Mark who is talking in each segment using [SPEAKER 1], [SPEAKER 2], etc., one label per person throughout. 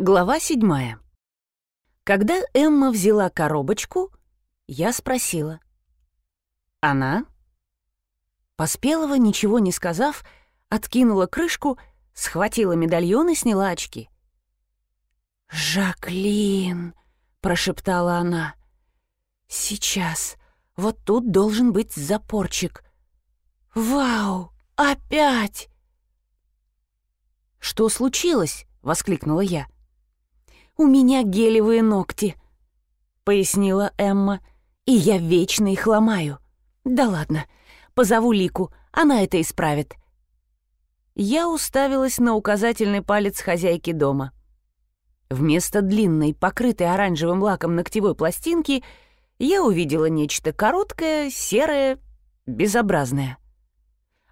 [SPEAKER 1] Глава седьмая. Когда Эмма взяла коробочку, я спросила. «Она?» Поспелова, ничего не сказав, откинула крышку, схватила медальон и сняла очки. «Жаклин!» — прошептала она. «Сейчас. Вот тут должен быть запорчик. Вау! Опять!» «Что случилось?» — воскликнула я. «У меня гелевые ногти», — пояснила Эмма, «и я вечно их ломаю. Да ладно, позову Лику, она это исправит». Я уставилась на указательный палец хозяйки дома. Вместо длинной, покрытой оранжевым лаком ногтевой пластинки я увидела нечто короткое, серое, безобразное.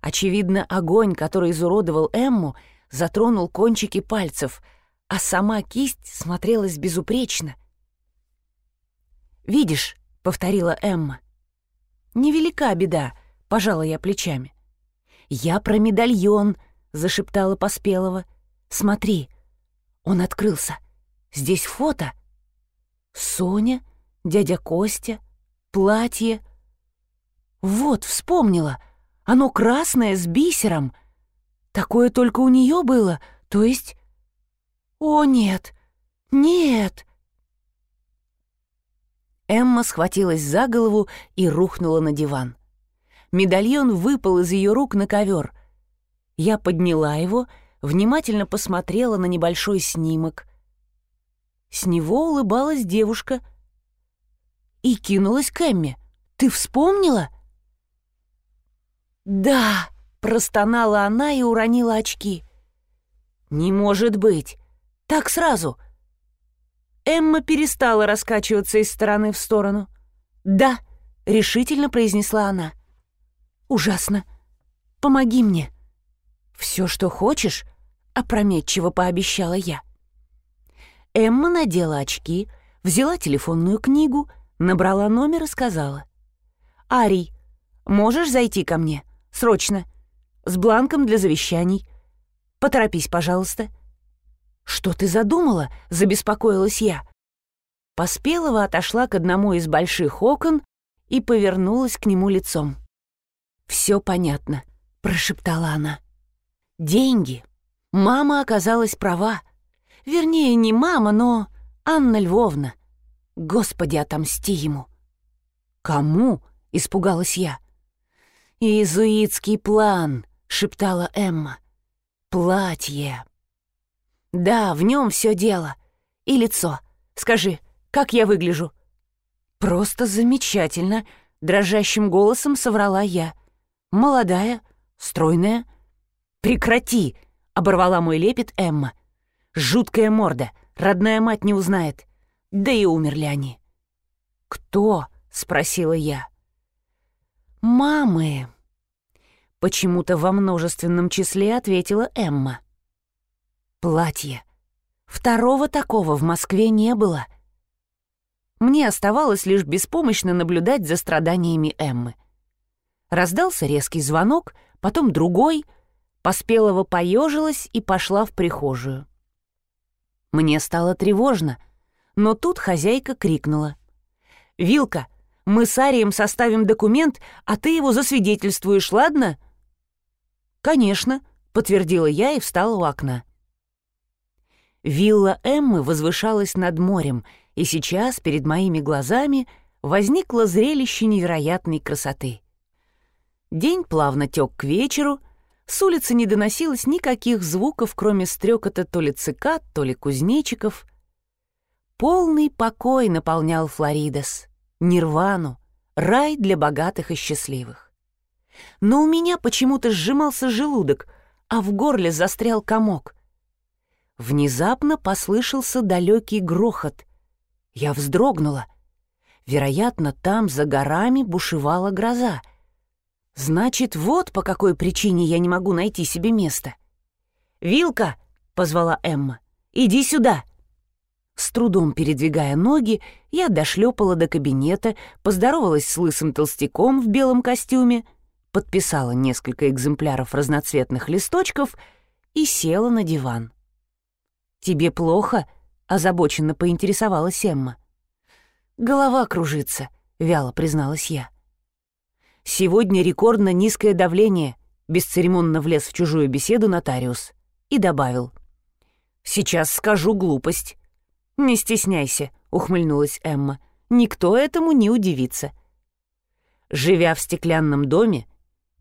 [SPEAKER 1] Очевидно, огонь, который изуродовал Эмму, затронул кончики пальцев — а сама кисть смотрелась безупречно. «Видишь», — повторила Эмма. «Невелика беда», — пожала я плечами. «Я про медальон», — зашептала Поспелова. «Смотри, он открылся. Здесь фото. Соня, дядя Костя, платье. Вот, вспомнила. Оно красное, с бисером. Такое только у нее было, то есть «О, нет! Нет!» Эмма схватилась за голову и рухнула на диван. Медальон выпал из ее рук на ковер. Я подняла его, внимательно посмотрела на небольшой снимок. С него улыбалась девушка и кинулась к Эмме. «Ты вспомнила?» «Да!» — простонала она и уронила очки. «Не может быть! Так сразу. Эмма перестала раскачиваться из стороны в сторону. «Да», — решительно произнесла она. «Ужасно. Помоги мне». «Все, что хочешь», — опрометчиво пообещала я. Эмма надела очки, взяла телефонную книгу, набрала номер и сказала. «Арий, можешь зайти ко мне? Срочно. С бланком для завещаний. Поторопись, пожалуйста». «Что ты задумала?» — забеспокоилась я. Поспелова отошла к одному из больших окон и повернулась к нему лицом. «Все понятно», — прошептала она. «Деньги. Мама оказалась права. Вернее, не мама, но Анна Львовна. Господи, отомсти ему». «Кому?» — испугалась я. «Иезуитский план», — шептала Эмма. «Платье». «Да, в нем все дело. И лицо. Скажи, как я выгляжу?» «Просто замечательно», — дрожащим голосом соврала я. «Молодая, стройная». «Прекрати!» — оборвала мой лепет Эмма. «Жуткая морда, родная мать не узнает. Да и умерли они». «Кто?» — спросила я. «Мамы». Почему-то во множественном числе ответила Эмма. Платье. Второго такого в Москве не было. Мне оставалось лишь беспомощно наблюдать за страданиями Эммы. Раздался резкий звонок, потом другой. Поспелого поежилась и пошла в прихожую. Мне стало тревожно, но тут хозяйка крикнула. «Вилка, мы с Арием составим документ, а ты его засвидетельствуешь, ладно?» «Конечно», — подтвердила я и встала у окна. Вилла Эммы возвышалась над морем, и сейчас перед моими глазами возникло зрелище невероятной красоты. День плавно тек к вечеру, с улицы не доносилось никаких звуков, кроме стрекота то ли цикад, то ли кузнечиков. Полный покой наполнял Флоридас, нирвану, рай для богатых и счастливых. Но у меня почему-то сжимался желудок, а в горле застрял комок. Внезапно послышался далекий грохот. Я вздрогнула. Вероятно, там за горами бушевала гроза. Значит, вот по какой причине я не могу найти себе место. «Вилка!» — позвала Эмма. «Иди сюда!» С трудом передвигая ноги, я дошлепала до кабинета, поздоровалась с лысым толстяком в белом костюме, подписала несколько экземпляров разноцветных листочков и села на диван. «Тебе плохо?» — озабоченно поинтересовалась Эмма. «Голова кружится», — вяло призналась я. «Сегодня рекордно низкое давление», — бесцеремонно влез в чужую беседу нотариус и добавил. «Сейчас скажу глупость». «Не стесняйся», — ухмыльнулась Эмма. «Никто этому не удивится». Живя в стеклянном доме,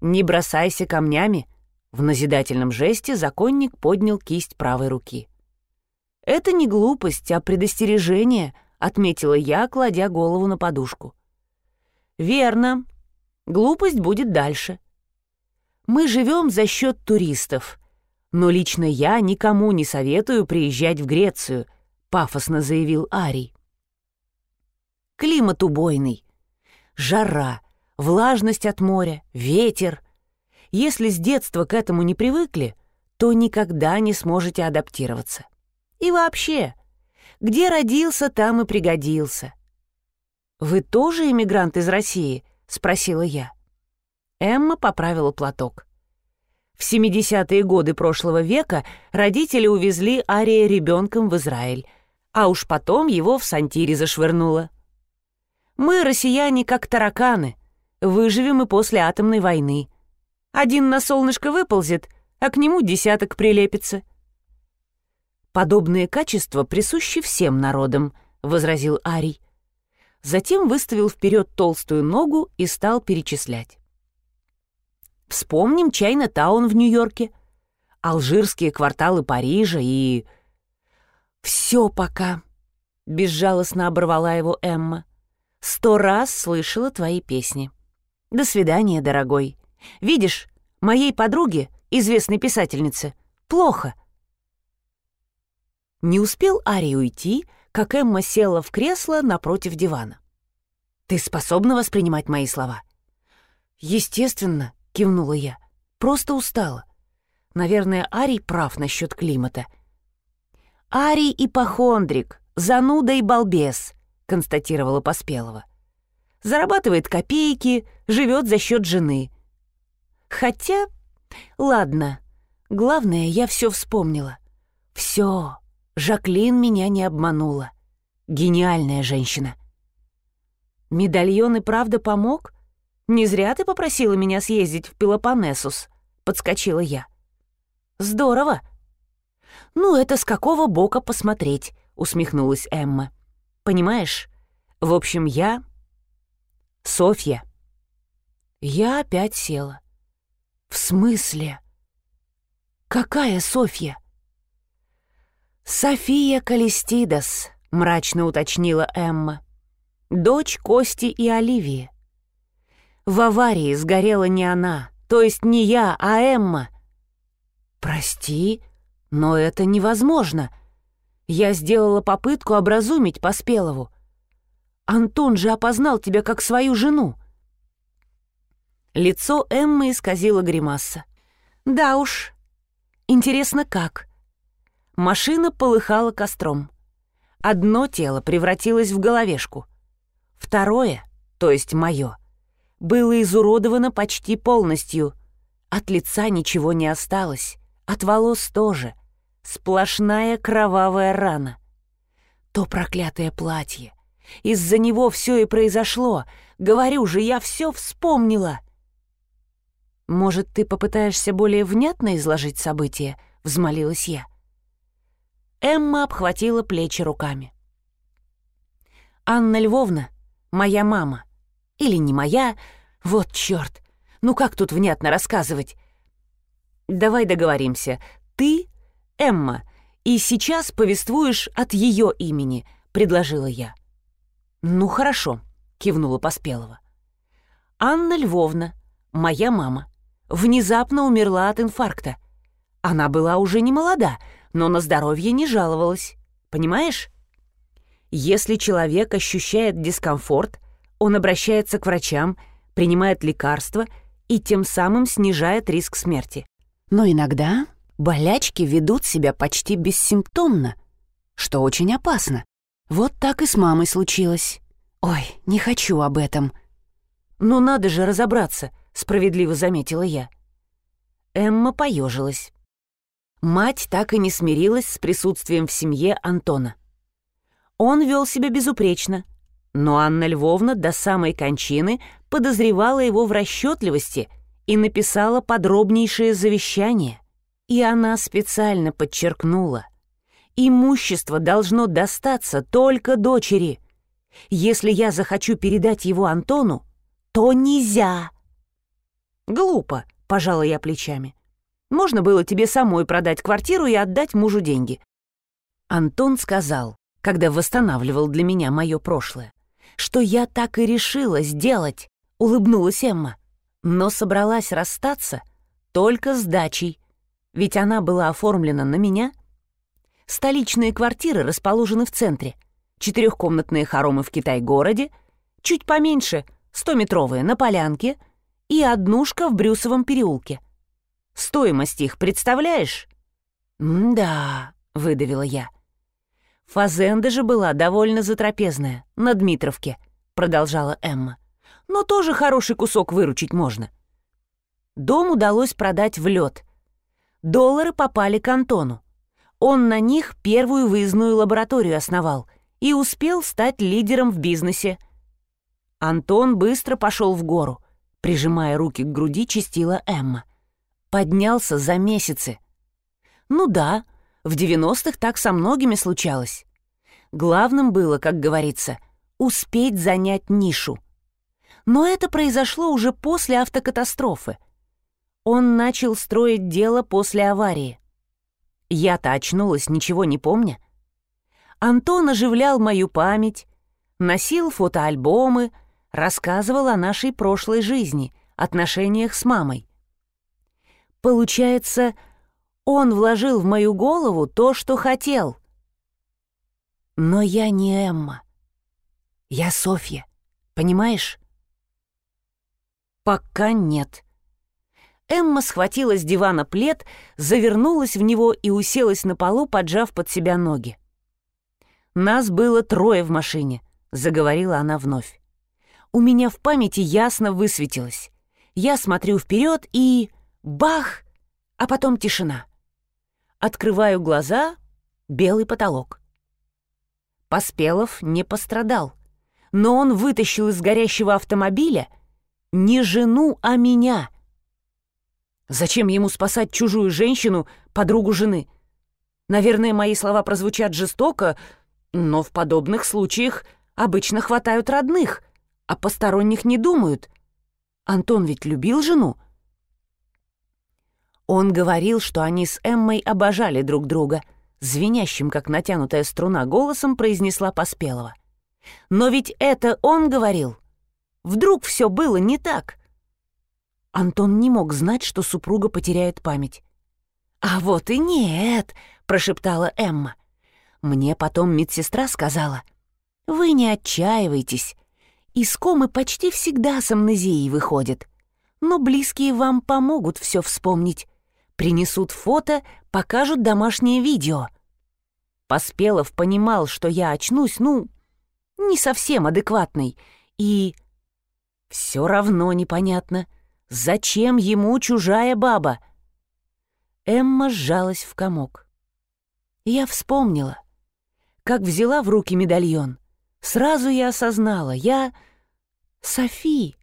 [SPEAKER 1] не бросайся камнями, в назидательном жесте законник поднял кисть правой руки. «Это не глупость, а предостережение», — отметила я, кладя голову на подушку. «Верно. Глупость будет дальше. Мы живем за счет туристов, но лично я никому не советую приезжать в Грецию», — пафосно заявил Арий. «Климат убойный. Жара, влажность от моря, ветер. Если с детства к этому не привыкли, то никогда не сможете адаптироваться. И вообще, где родился, там и пригодился. «Вы тоже иммигрант из России?» — спросила я. Эмма поправила платок. В 70-е годы прошлого века родители увезли Ария ребенком в Израиль, а уж потом его в Сантире зашвырнуло. Мы, россияне, как тараканы, выживем и после атомной войны. Один на солнышко выползет, а к нему десяток прилепится. «Подобные качества присущи всем народам», — возразил Арий. Затем выставил вперед толстую ногу и стал перечислять. Вспомним Чайна-таун в Нью-Йорке, алжирские кварталы Парижа и... «Все пока», — безжалостно оборвала его Эмма. «Сто раз слышала твои песни. До свидания, дорогой. Видишь, моей подруге, известной писательнице, плохо». Не успел Ари уйти, как Эмма села в кресло напротив дивана. «Ты способна воспринимать мои слова?» «Естественно», — кивнула я. «Просто устала. Наверное, Арий прав насчет климата». «Арий ипохондрик, зануда и балбес», — констатировала Поспелова. «Зарабатывает копейки, живет за счет жены. Хотя, ладно, главное, я все вспомнила. Все, Жаклин меня не обманула. Гениальная женщина. Медальон и правда помог? Не зря ты попросила меня съездить в Пелопоннесус, подскочила я. Здорово. Ну, это с какого бока посмотреть, усмехнулась Эмма. Понимаешь, в общем, я... Софья. Я опять села. «В смысле? Какая Софья?» «София Калистидас», — мрачно уточнила Эмма. «Дочь Кости и Оливии. В аварии сгорела не она, то есть не я, а Эмма». «Прости, но это невозможно. Я сделала попытку образумить Поспелову. Антон же опознал тебя как свою жену». Лицо Эммы исказило гримаса. «Да уж. Интересно, как?» Машина полыхала костром. Одно тело превратилось в головешку. Второе, то есть мое, было изуродовано почти полностью. От лица ничего не осталось, от волос тоже. Сплошная кровавая рана. То проклятое платье. Из-за него все и произошло. Говорю же, я все вспомнила. «Может, ты попытаешься более внятно изложить события?» — взмолилась я. Эмма обхватила плечи руками. «Анна Львовна, моя мама. Или не моя, вот чёрт. Ну как тут внятно рассказывать? Давай договоримся. Ты — Эмма, и сейчас повествуешь от ее имени», — предложила я. «Ну хорошо», — кивнула Поспелова. «Анна Львовна, моя мама внезапно умерла от инфаркта. Она была уже не молода, но на здоровье не жаловалась. Понимаешь? Если человек ощущает дискомфорт, он обращается к врачам, принимает лекарства и тем самым снижает риск смерти. Но иногда болячки ведут себя почти бессимптомно, что очень опасно. Вот так и с мамой случилось. Ой, не хочу об этом. Ну надо же разобраться — справедливо заметила я. Эмма поежилась. Мать так и не смирилась с присутствием в семье Антона. Он вел себя безупречно, но Анна Львовна до самой кончины подозревала его в расчетливости и написала подробнейшее завещание. И она специально подчеркнула. Имущество должно достаться только дочери. Если я захочу передать его Антону, то нельзя. Глупо, пожала я плечами. Можно было тебе самой продать квартиру и отдать мужу деньги. Антон сказал, когда восстанавливал для меня мое прошлое, что я так и решила сделать, улыбнулась Эмма, но собралась расстаться только с дачей, ведь она была оформлена на меня. Столичные квартиры расположены в центре, четырехкомнатные хоромы в Китай-городе, чуть поменьше, стометровые на Полянке и однушка в Брюсовом переулке. Стоимость их представляешь? «Да», — выдавила я. «Фазенда же была довольно затрапезная, на Дмитровке», — продолжала Эмма. «Но тоже хороший кусок выручить можно». Дом удалось продать в лед. Доллары попали к Антону. Он на них первую выездную лабораторию основал и успел стать лидером в бизнесе. Антон быстро пошел в гору, прижимая руки к груди, чистила Эмма. Поднялся за месяцы. Ну да, в 90-х так со многими случалось. Главным было, как говорится, успеть занять нишу. Но это произошло уже после автокатастрофы. Он начал строить дело после аварии. Я-то очнулась, ничего не помня. Антон оживлял мою память, носил фотоальбомы, рассказывал о нашей прошлой жизни, отношениях с мамой. Получается, он вложил в мою голову то, что хотел. Но я не Эмма. Я Софья, понимаешь? Пока нет. Эмма схватила с дивана плед, завернулась в него и уселась на полу, поджав под себя ноги. «Нас было трое в машине», — заговорила она вновь. «У меня в памяти ясно высветилось. Я смотрю вперед и... Бах! А потом тишина. Открываю глаза — белый потолок. Поспелов не пострадал, но он вытащил из горящего автомобиля не жену, а меня. Зачем ему спасать чужую женщину, подругу жены? Наверное, мои слова прозвучат жестоко, но в подобных случаях обычно хватают родных, а посторонних не думают. Антон ведь любил жену. Он говорил, что они с Эммой обожали друг друга. Звенящим, как натянутая струна, голосом произнесла Поспелова. Но ведь это он говорил. Вдруг все было не так. Антон не мог знать, что супруга потеряет память. «А вот и нет», — прошептала Эмма. «Мне потом медсестра сказала. Вы не отчаивайтесь. Из комы почти всегда с амнезией выходит. Но близкие вам помогут все вспомнить. Принесут фото, покажут домашнее видео. Поспелов понимал, что я очнусь, ну, не совсем адекватный, и... Все равно непонятно, зачем ему чужая баба? Эмма сжалась в комок. Я вспомнила, как взяла в руки медальон. Сразу я осознала, я Софи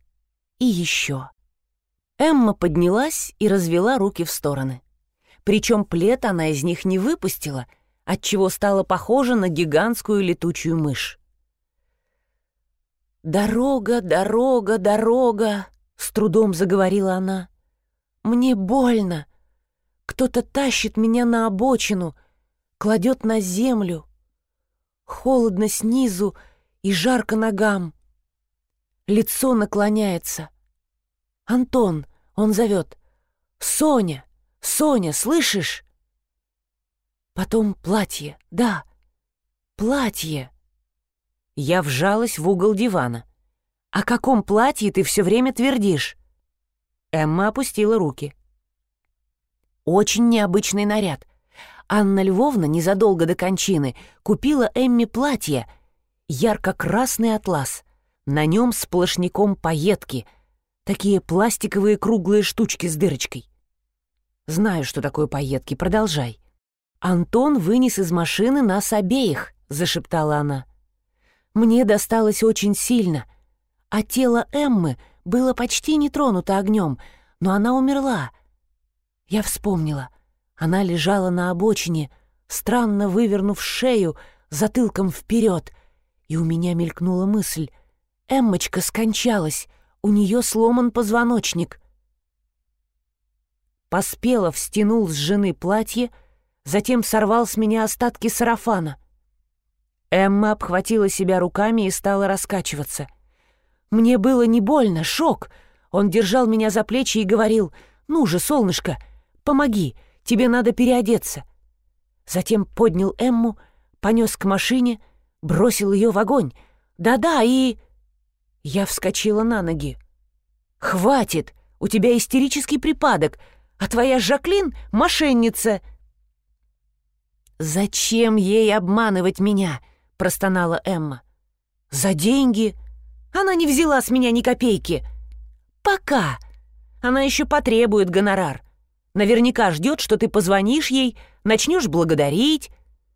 [SPEAKER 1] и еще. Эмма поднялась и развела руки в стороны. Причем плед она из них не выпустила, отчего стала похожа на гигантскую летучую мышь. «Дорога, дорога, дорога!» — с трудом заговорила она. «Мне больно. Кто-то тащит меня на обочину, кладет на землю. Холодно снизу и жарко ногам. Лицо наклоняется. Антон, он зовет. «Соня! Соня, слышишь?» Потом платье. Да, платье. Я вжалась в угол дивана. «О каком платье ты все время твердишь?» Эмма опустила руки. «Очень необычный наряд. Анна Львовна незадолго до кончины купила Эмме платье, ярко-красный атлас. На нем сплошняком пайетки — Такие пластиковые круглые штучки с дырочкой. Знаю, что такое пайетки, продолжай. Антон вынес из машины нас обеих, зашептала она. «Мне досталось очень сильно, а тело Эммы было почти не тронуто огнем, но она умерла. Я вспомнила. Она лежала на обочине, странно вывернув шею, затылком вперед, и у меня мелькнула мысль. Эммочка скончалась, у нее сломан позвоночник. Поспелов стянул с жены платье, затем сорвал с меня остатки сарафана. Эмма обхватила себя руками и стала раскачиваться. Мне было не больно, шок. Он держал меня за плечи и говорил, «Ну же, солнышко, помоги, тебе надо переодеться». Затем поднял Эмму, понес к машине, бросил ее в огонь. Да-да, и... Я вскочила на ноги. «Хватит! У тебя истерический припадок, а твоя Жаклин — мошенница!» «Зачем ей обманывать меня?» — простонала Эмма. «За деньги. Она не взяла с меня ни копейки. Пока. Она еще потребует гонорар. Наверняка ждет, что ты позвонишь ей, начнешь благодарить.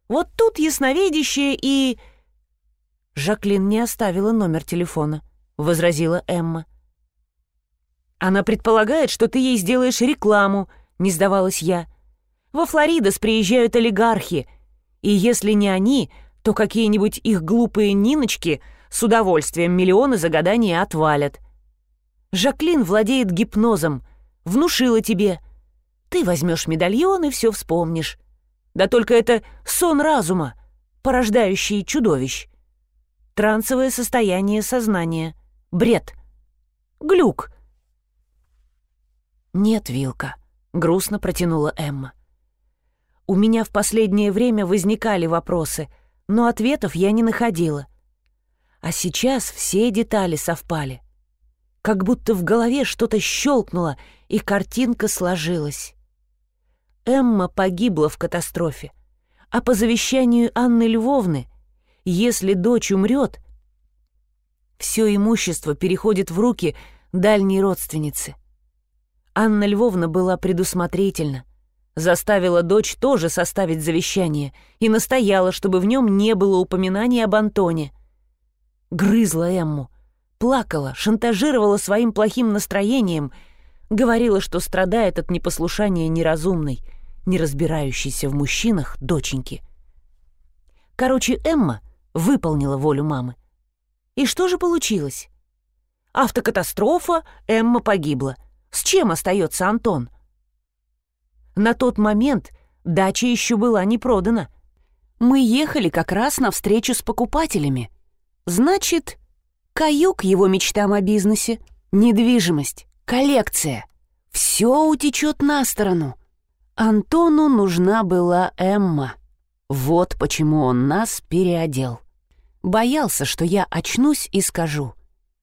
[SPEAKER 1] Вот тут ясновидящее и...» Жаклин не оставила номер телефона, возразила Эмма. «Она предполагает, что ты ей сделаешь рекламу», — не сдавалась я. «Во Флоридос приезжают олигархи, и если не они, то какие-нибудь их глупые Ниночки с удовольствием миллионы за гадание отвалят. Жаклин владеет гипнозом, внушила тебе. Ты возьмешь медальон и все вспомнишь. Да только это сон разума, порождающий чудовищ. Трансовое состояние сознания. Бред. Глюк. «Нет, Вилка», — грустно протянула Эмма. «У меня в последнее время возникали вопросы, но ответов я не находила. А сейчас все детали совпали. Как будто в голове что-то щелкнуло, и картинка сложилась. Эмма погибла в катастрофе, а по завещанию Анны Львовны — если дочь умрет, все имущество переходит в руки дальней родственницы. Анна Львовна была предусмотрительна, заставила дочь тоже составить завещание и настояла, чтобы в нем не было упоминания об Антоне. Грызла Эмму, плакала, шантажировала своим плохим настроением, говорила, что страдает от непослушания неразумной, не разбирающейся в мужчинах доченьки. Короче, Эмма выполнила волю мамы. И что же получилось? Автокатастрофа, Эмма погибла. С чем остается Антон? На тот момент дача еще была не продана. Мы ехали как раз на встречу с покупателями. Значит, каюк его мечтам о бизнесе, недвижимость, коллекция. Все утечет на сторону. Антону нужна была Эмма. Вот почему он нас переодел. Боялся, что я очнусь и скажу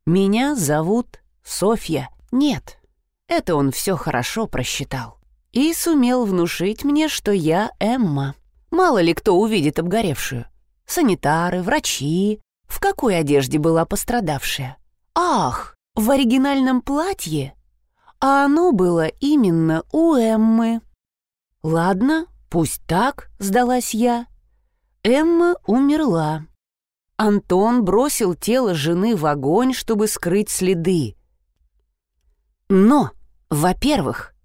[SPEAKER 1] «Меня зовут Софья». Нет, это он все хорошо просчитал. И сумел внушить мне, что я Эмма. Мало ли кто увидит обгоревшую. Санитары, врачи. В какой одежде была пострадавшая? Ах, в оригинальном платье? А оно было именно у Эммы. Ладно, пусть так, сдалась я. Эмма умерла. Антон бросил тело жены в огонь, чтобы скрыть следы. Но, во-первых,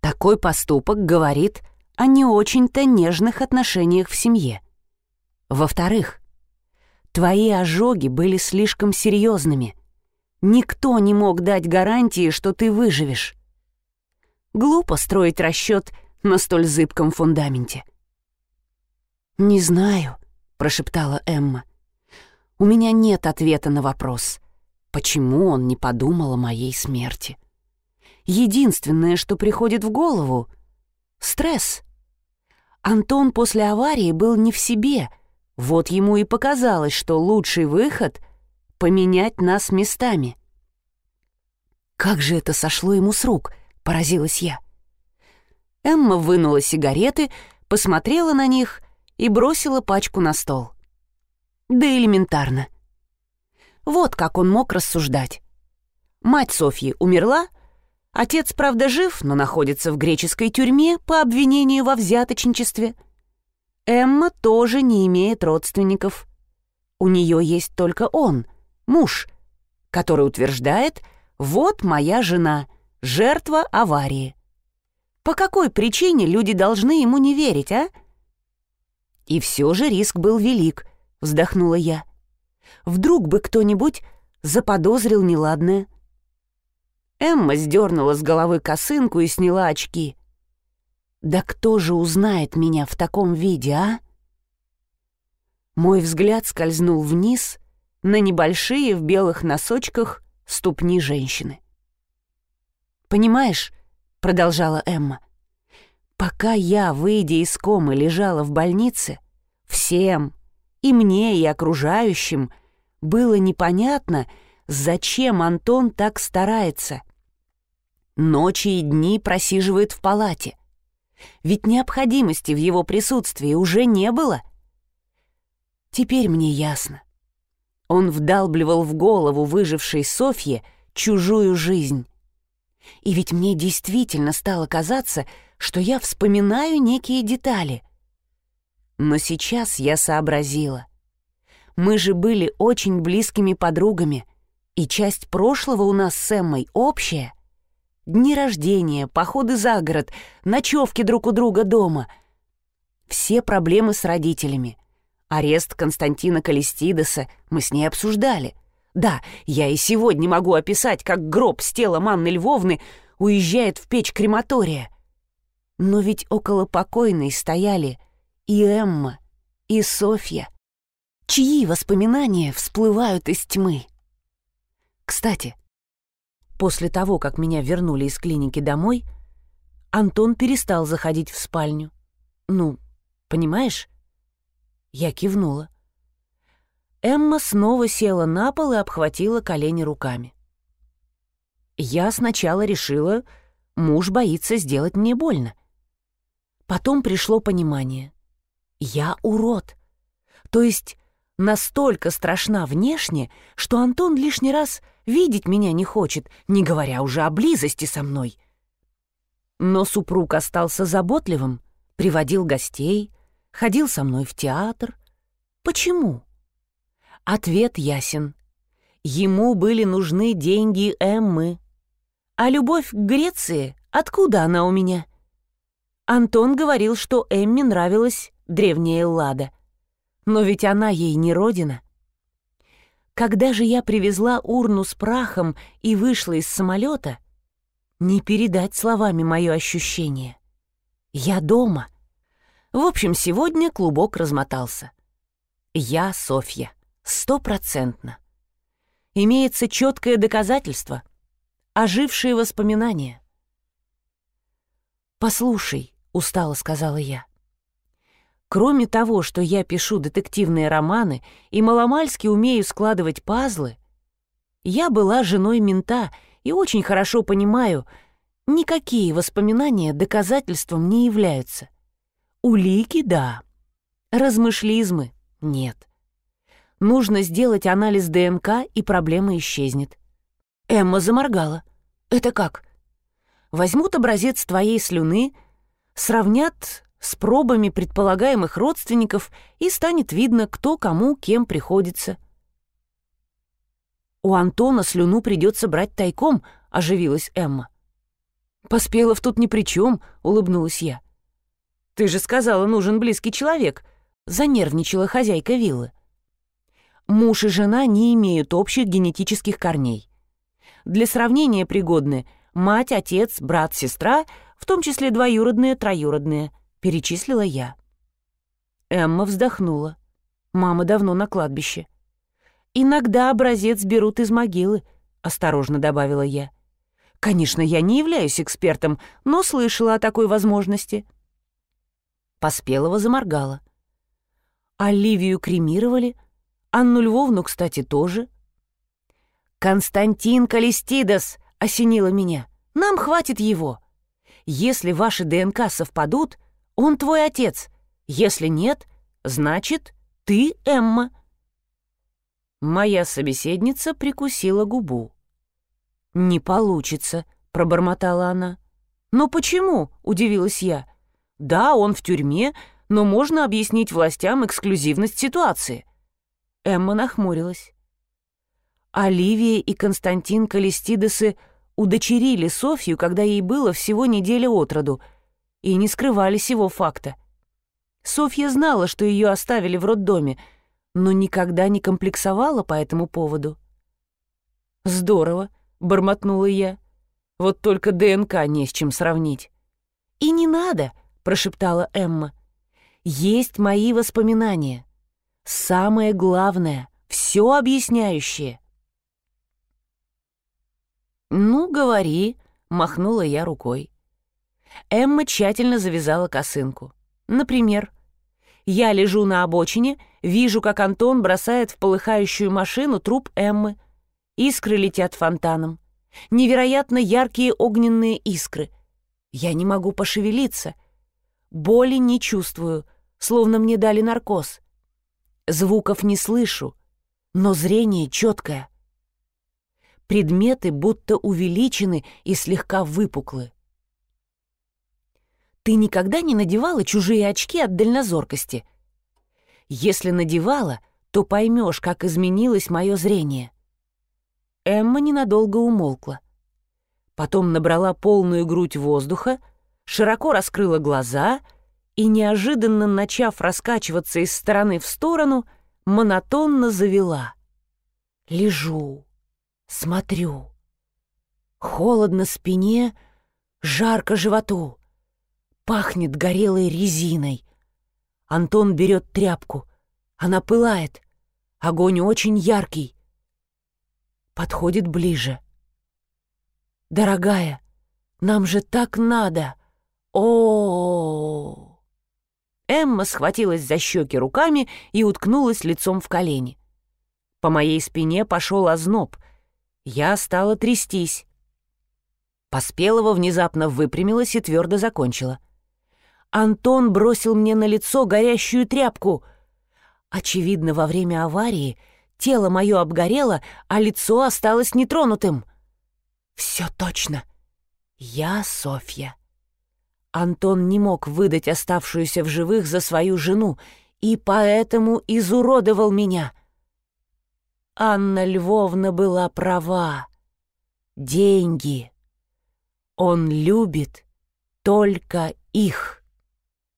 [SPEAKER 1] такой поступок говорит о не очень-то нежных отношениях в семье. Во-вторых, твои ожоги были слишком серьезными. Никто не мог дать гарантии, что ты выживешь. Глупо строить расчет на столь зыбком фундаменте. «Не знаю», — прошептала Эмма. У меня нет ответа на вопрос, почему он не подумал о моей смерти. Единственное, что приходит в голову — стресс. Антон после аварии был не в себе, вот ему и показалось, что лучший выход — поменять нас местами. Как же это сошло ему с рук, поразилась я. Эмма вынула сигареты, посмотрела на них и бросила пачку на стол. Да элементарно. Вот как он мог рассуждать. Мать Софьи умерла, отец, правда, жив, но находится в греческой тюрьме по обвинению во взяточничестве. Эмма тоже не имеет родственников. У нее есть только он, муж, который утверждает, вот моя жена, жертва аварии. По какой причине люди должны ему не верить, а? И все же риск был велик, вздохнула я. Вдруг бы кто-нибудь заподозрил неладное. Эмма сдернула с головы косынку и сняла очки. «Да кто же узнает меня в таком виде, а?» Мой взгляд скользнул вниз на небольшие в белых носочках ступни женщины. «Понимаешь», — продолжала Эмма, «пока я, выйдя из комы, лежала в больнице, всем, и мне, и окружающим, было непонятно, зачем Антон так старается. Ночи и дни просиживает в палате. Ведь необходимости в его присутствии уже не было. Теперь мне ясно. Он вдалбливал в голову выжившей Софье чужую жизнь. И ведь мне действительно стало казаться, что я вспоминаю некие детали. Но сейчас я сообразила. Мы же были очень близкими подругами, и часть прошлого у нас с Эммой общая. Дни рождения, походы за город, ночевки друг у друга дома. Все проблемы с родителями — Арест Константина Калистидеса мы с ней обсуждали. Да, я и сегодня могу описать, как гроб с телом Анны Львовны уезжает в печь крематория. Но ведь около покойной стояли и Эмма, и Софья, чьи воспоминания всплывают из тьмы. Кстати, после того, как меня вернули из клиники домой, Антон перестал заходить в спальню. Ну, понимаешь? Я кивнула. Эмма снова села на пол и обхватила колени руками. Я сначала решила, муж боится сделать мне больно. Потом пришло понимание. Я урод. То есть настолько страшна внешне, что Антон лишний раз видеть меня не хочет, не говоря уже о близости со мной. Но супруг остался заботливым, приводил гостей, ходил со мной в театр. Почему? Ответ ясен. Ему были нужны деньги Эммы. А любовь к Греции, откуда она у меня? Антон говорил, что Эмме нравилась древняя Эллада. Но ведь она ей не родина. Когда же я привезла урну с прахом и вышла из самолета, не передать словами мое ощущение. Я дома — в общем, сегодня клубок размотался. Я Софья. Стопроцентно. Имеется четкое доказательство. Ожившие воспоминания. «Послушай», — устало сказала я. «Кроме того, что я пишу детективные романы и маломальски умею складывать пазлы, я была женой мента и очень хорошо понимаю, никакие воспоминания доказательством не являются. Улики — да. Размышлизмы — нет. Нужно сделать анализ ДНК, и проблема исчезнет. Эмма заморгала. Это как? Возьмут образец твоей слюны, сравнят с пробами предполагаемых родственников, и станет видно, кто кому кем приходится. «У Антона слюну придется брать тайком», — оживилась Эмма. «Поспелов тут ни при чем», — улыбнулась я. «Ты же сказала, нужен близкий человек», — занервничала хозяйка виллы. Муж и жена не имеют общих генетических корней. Для сравнения пригодны мать, отец, брат, сестра, в том числе двоюродные, троюродные, перечислила я. Эмма вздохнула. Мама давно на кладбище. «Иногда образец берут из могилы», — осторожно добавила я. «Конечно, я не являюсь экспертом, но слышала о такой возможности». Поспелова заморгала. Оливию кремировали, Анну Львовну, кстати, тоже. «Константин Калистидас!» — осенило меня. «Нам хватит его. Если ваши ДНК совпадут, он твой отец. Если нет, значит, ты Эмма». Моя собеседница прикусила губу. «Не получится», — пробормотала она. «Но почему?» — удивилась я. Да, он в тюрьме, но можно объяснить властям эксклюзивность ситуации. Эмма нахмурилась. Оливия и Константин Калистидесы удочерили Софью, когда ей было всего неделя от роду, и не скрывали сего факта. Софья знала, что ее оставили в роддоме, но никогда не комплексовала по этому поводу. «Здорово», — бормотнула я. «Вот только ДНК не с чем сравнить». «И не надо», — прошептала Эмма. «Есть мои воспоминания. Самое главное, все объясняющее». «Ну, говори», — махнула я рукой. Эмма тщательно завязала косынку. «Например, я лежу на обочине, вижу, как Антон бросает в полыхающую машину труп Эммы. Искры летят фонтаном. Невероятно яркие огненные искры. Я не могу пошевелиться. Боли не чувствую, словно мне дали наркоз. Звуков не слышу, но зрение четкое. Предметы будто увеличены и слегка выпуклы. Ты никогда не надевала чужие очки от дальнозоркости? Если надевала, то поймешь, как изменилось мое зрение. Эмма ненадолго умолкла. Потом набрала полную грудь воздуха, широко раскрыла глаза и, неожиданно начав раскачиваться из стороны в сторону, монотонно завела. Лежу, смотрю. Холодно спине, жарко животу. Пахнет горелой резиной. Антон берет тряпку. Она пылает. Огонь очень яркий. Подходит ближе. «Дорогая, нам же так надо! о, -о, -о Эмма схватилась за щеки руками и уткнулась лицом в колени. По моей спине пошел озноб. Я стала трястись. Поспелова внезапно выпрямилась и твердо закончила. Антон бросил мне на лицо горящую тряпку. Очевидно, во время аварии тело мое обгорело, а лицо осталось нетронутым. Все точно. Я Софья. Антон не мог выдать оставшуюся в живых за свою жену и поэтому изуродовал меня. Анна Львовна была права. Деньги. Он любит только их.